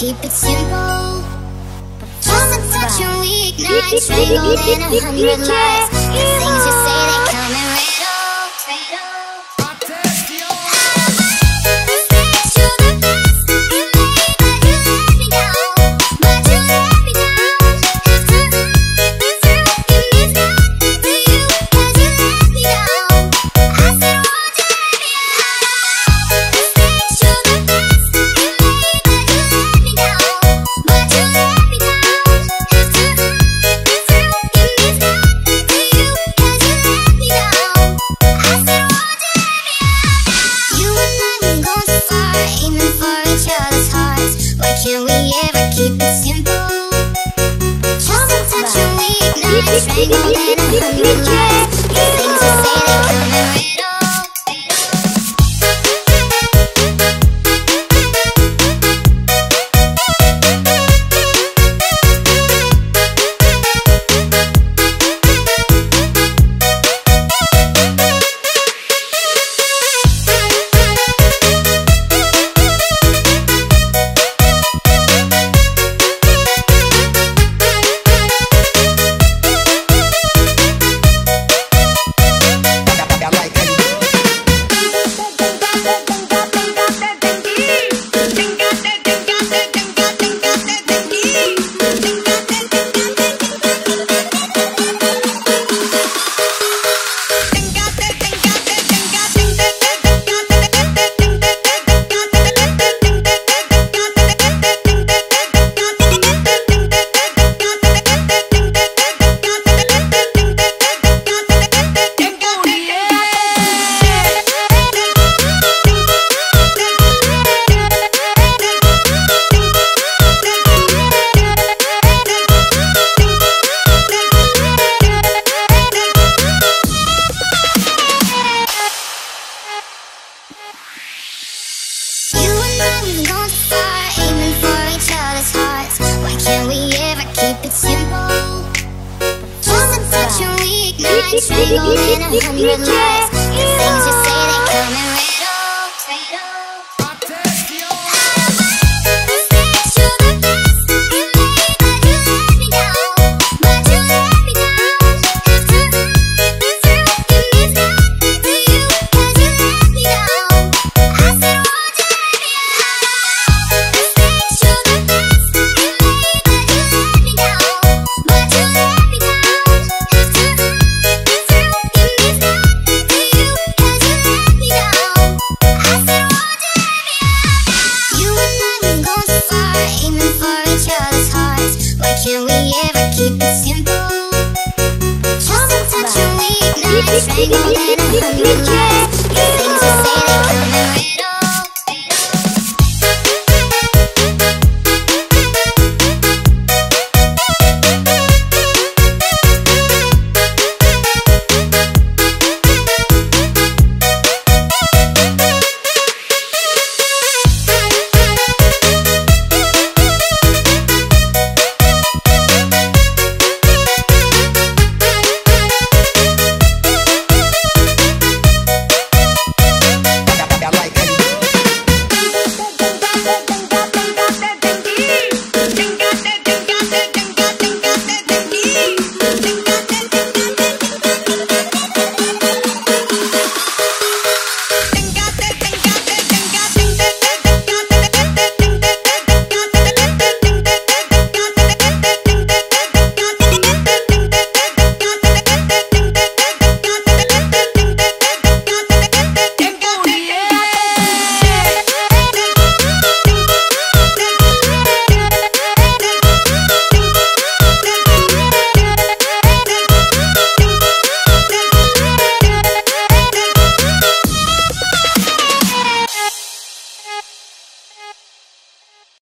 keep it simple. Just a touch and we ignite, strangled in a hundred lies. Strangled in a hundred lies Strangled in a hundred lies Hundred lies The